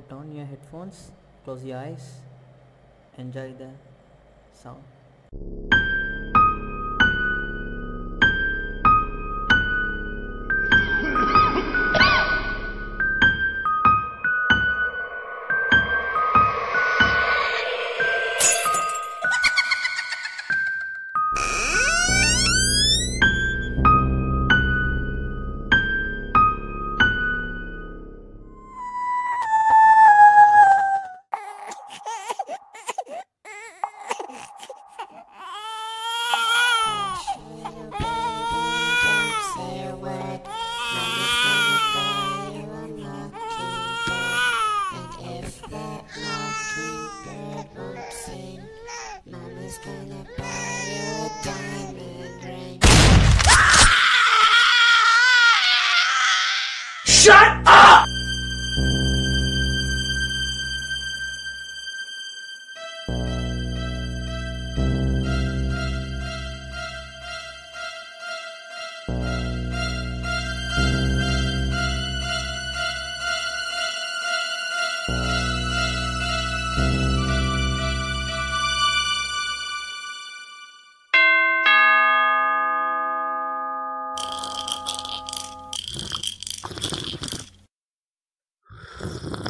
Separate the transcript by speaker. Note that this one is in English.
Speaker 1: put on your headphones, close your eyes, enjoy the sound.
Speaker 2: Where's my mommy?
Speaker 3: Good boy.